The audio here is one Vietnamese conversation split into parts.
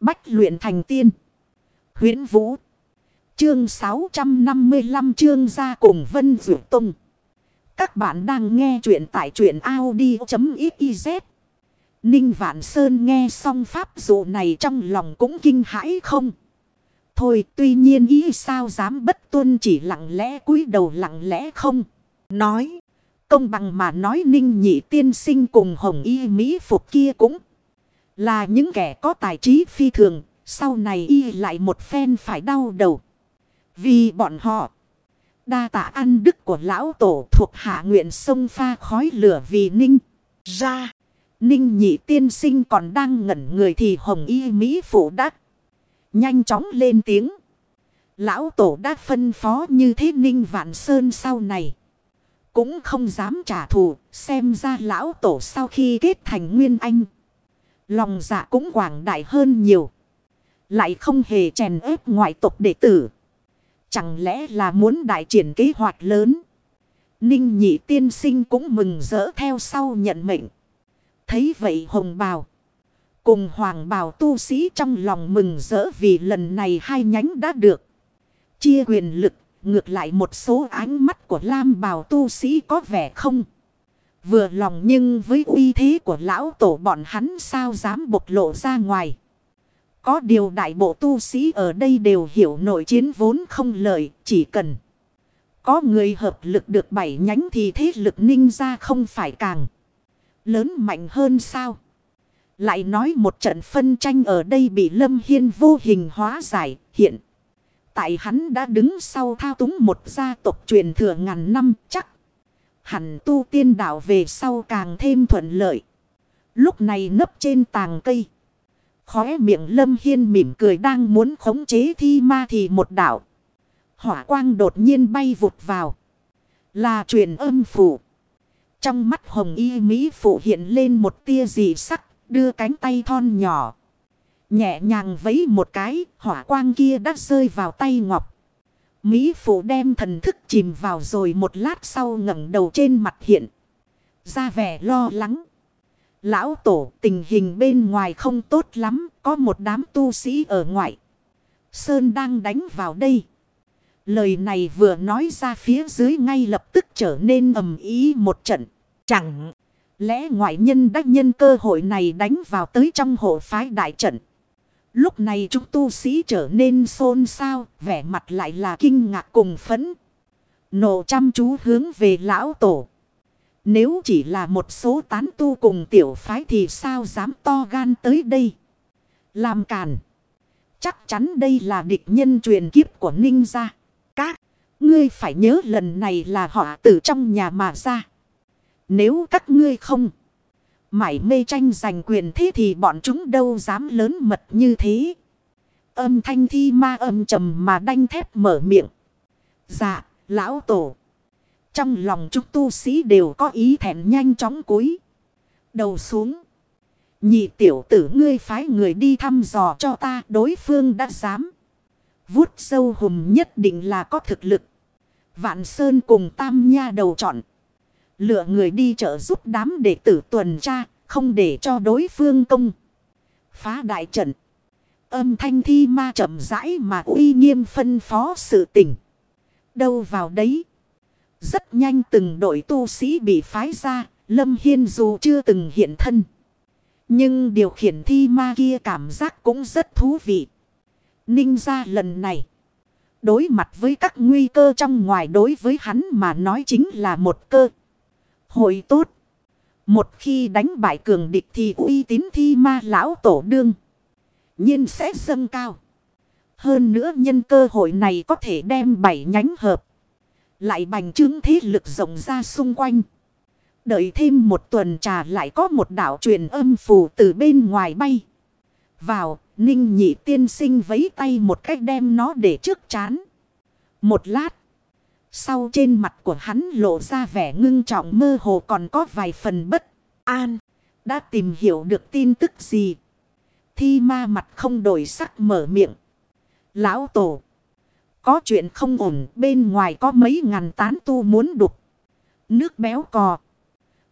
Bách luyện thành tiên. huyễn Vũ. Chương 655 chương ra cùng Vân Dược Tông. Các bạn đang nghe truyện tại truyện Audi.xyz. Ninh Vạn Sơn nghe xong pháp dụ này trong lòng cũng kinh hãi không. Thôi, tuy nhiên ý sao dám bất tuân chỉ lặng lẽ cúi đầu lặng lẽ không. Nói. Công bằng mà nói ninh nhị tiên sinh cùng hồng y mỹ phục kia cũng là những kẻ có tài trí phi thường. Sau này y lại một phen phải đau đầu. Vì bọn họ đa tạ ăn đức của lão tổ thuộc hạ nguyện sông pha khói lửa vì ninh ra. Ninh nhị tiên sinh còn đang ngẩn người thì hồng y mỹ phụ đắc. Nhanh chóng lên tiếng. Lão tổ đã phân phó như thế ninh vạn sơn sau này. Cũng không dám trả thù. Xem ra lão tổ sau khi kết thành nguyên anh. Lòng dạ cũng quảng đại hơn nhiều. Lại không hề chèn ép ngoại tộc đệ tử. Chẳng lẽ là muốn đại triển kế hoạch lớn. Ninh nhị tiên sinh cũng mừng rỡ theo sau nhận mệnh. Thấy vậy hồng bào. Cùng hoàng bào tu sĩ trong lòng mừng rỡ vì lần này hai nhánh đã được. Chia quyền lực, ngược lại một số ánh mắt của lam bào tu sĩ có vẻ không. Vừa lòng nhưng với uy thế của lão tổ bọn hắn sao dám bộc lộ ra ngoài. Có điều đại bộ tu sĩ ở đây đều hiểu nội chiến vốn không lợi, chỉ cần. Có người hợp lực được bảy nhánh thì thế lực ninh ra không phải càng lớn mạnh hơn sao. Lại nói một trận phân tranh ở đây bị Lâm Hiên vô hình hóa giải hiện. Tại hắn đã đứng sau thao túng một gia tộc truyền thừa ngàn năm chắc. Hẳn tu tiên đạo về sau càng thêm thuận lợi. Lúc này nấp trên tàng cây. Khóe miệng Lâm Hiên mỉm cười đang muốn khống chế thi ma thì một đạo. Hỏa quang đột nhiên bay vụt vào. Là truyền âm phủ. Trong mắt hồng y Mỹ phụ hiện lên một tia dị sắc, đưa cánh tay thon nhỏ. Nhẹ nhàng vấy một cái, hỏa quang kia đã rơi vào tay ngọc. Mỹ phụ đem thần thức chìm vào rồi một lát sau ngẩng đầu trên mặt hiện. Ra vẻ lo lắng. Lão tổ tình hình bên ngoài không tốt lắm, có một đám tu sĩ ở ngoại. Sơn đang đánh vào đây. Lời này vừa nói ra phía dưới ngay lập tức trở nên ầm ý một trận. Chẳng lẽ ngoại nhân đã nhân cơ hội này đánh vào tới trong hộ phái đại trận. Lúc này chúng tu sĩ trở nên xôn xao, vẻ mặt lại là kinh ngạc cùng phấn. Nộ chăm chú hướng về lão tổ. Nếu chỉ là một số tán tu cùng tiểu phái thì sao dám to gan tới đây. Làm càn. Chắc chắn đây là địch nhân truyền kiếp của ninh gia. Các ngươi phải nhớ lần này là họ từ trong nhà mà ra. Nếu các ngươi không mải mê tranh giành quyền thế thì bọn chúng đâu dám lớn mật như thế. Âm thanh thi ma âm trầm mà đanh thép mở miệng. Dạ, lão tổ. Trong lòng chúng tu sĩ đều có ý thẹn nhanh chóng cúi. Đầu xuống. Nhị tiểu tử ngươi phái người đi thăm dò cho ta đối phương đã dám. Vút sâu hùm nhất định là có thực lực. Vạn Sơn cùng Tam Nha đầu chọn. Lựa người đi trợ giúp đám đệ tử tuần tra. Không để cho đối phương công. Phá đại trận. Âm thanh thi ma chậm rãi mà uy nghiêm phân phó sự tình. Đâu vào đấy. Rất nhanh từng đội tu sĩ bị phái ra. Lâm Hiên dù chưa từng hiện thân. Nhưng điều khiển thi ma kia cảm giác cũng rất thú vị. Ninh ra lần này. Đối mặt với các nguy cơ trong ngoài đối với hắn mà nói chính là một cơ. Hội tốt. Một khi đánh bại cường địch thì uy tín thi ma lão tổ đương. nhiên sẽ dâng cao. Hơn nữa nhân cơ hội này có thể đem bảy nhánh hợp. Lại bành trướng thế lực rộng ra xung quanh. Đợi thêm một tuần trà lại có một đảo truyền âm phù từ bên ngoài bay. Vào, ninh nhị tiên sinh vấy tay một cách đem nó để trước chán. Một lát. Sau trên mặt của hắn lộ ra vẻ ngưng trọng mơ hồ còn có vài phần bất an. Đã tìm hiểu được tin tức gì? Thi ma mặt không đổi sắc mở miệng. Lão tổ. Có chuyện không ổn bên ngoài có mấy ngàn tán tu muốn đục. Nước béo cò.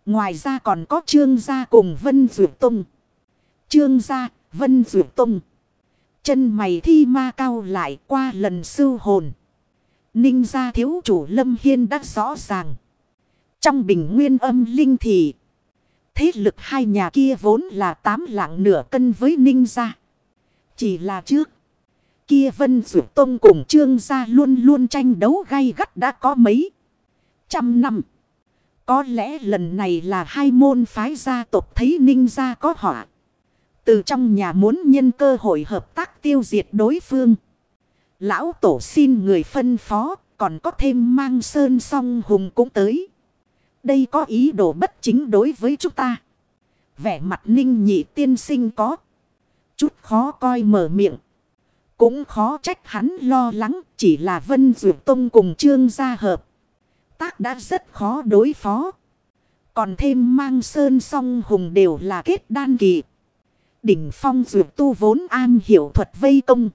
Ngoài ra còn có trương gia cùng Vân duyệt Tông. Trương gia, Vân duyệt Tông. Chân mày thi ma cao lại qua lần sưu hồn. Ninh gia thiếu chủ Lâm Hiên đã rõ ràng. Trong bình nguyên âm linh thì. Thế lực hai nhà kia vốn là tám lạng nửa cân với Ninh gia. Chỉ là trước. Kia Vân Dũ Tông cùng Trương gia luôn luôn tranh đấu gay gắt đã có mấy. Trăm năm. Có lẽ lần này là hai môn phái gia tộc thấy Ninh gia có họa. Từ trong nhà muốn nhân cơ hội hợp tác tiêu diệt đối phương. Lão tổ xin người phân phó, còn có thêm mang sơn song hùng cũng tới. Đây có ý đồ bất chính đối với chúng ta. Vẻ mặt ninh nhị tiên sinh có. Chút khó coi mở miệng. Cũng khó trách hắn lo lắng, chỉ là Vân Dược Tông cùng Trương gia hợp. Tác đã rất khó đối phó. Còn thêm mang sơn song hùng đều là kết đan kỳ. Đỉnh phong dược tu vốn an hiểu thuật vây công.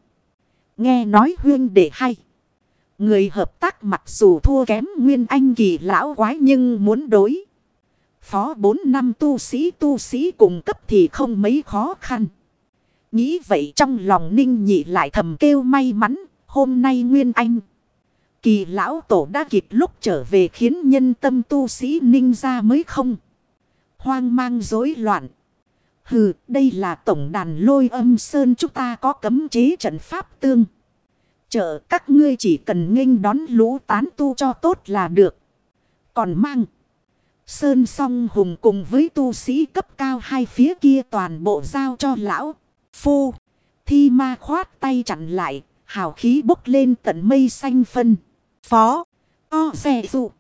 Nghe nói huyên để hay. Người hợp tác mặc dù thua kém nguyên anh kỳ lão quái nhưng muốn đối. Phó 4 năm tu sĩ tu sĩ cùng cấp thì không mấy khó khăn. Nghĩ vậy trong lòng ninh nhị lại thầm kêu may mắn. Hôm nay nguyên anh. Kỳ lão tổ đã kịp lúc trở về khiến nhân tâm tu sĩ ninh ra mới không. Hoang mang rối loạn. Hừ, đây là tổng đàn lôi âm sơn chúng ta có cấm chế trận pháp tương. Chợ các ngươi chỉ cần nghênh đón lũ tán tu cho tốt là được. Còn mang. Sơn song hùng cùng với tu sĩ cấp cao hai phía kia toàn bộ giao cho lão. Phu. Thi ma khoát tay chặn lại. Hào khí bốc lên tận mây xanh phân. Phó. O xe dụ.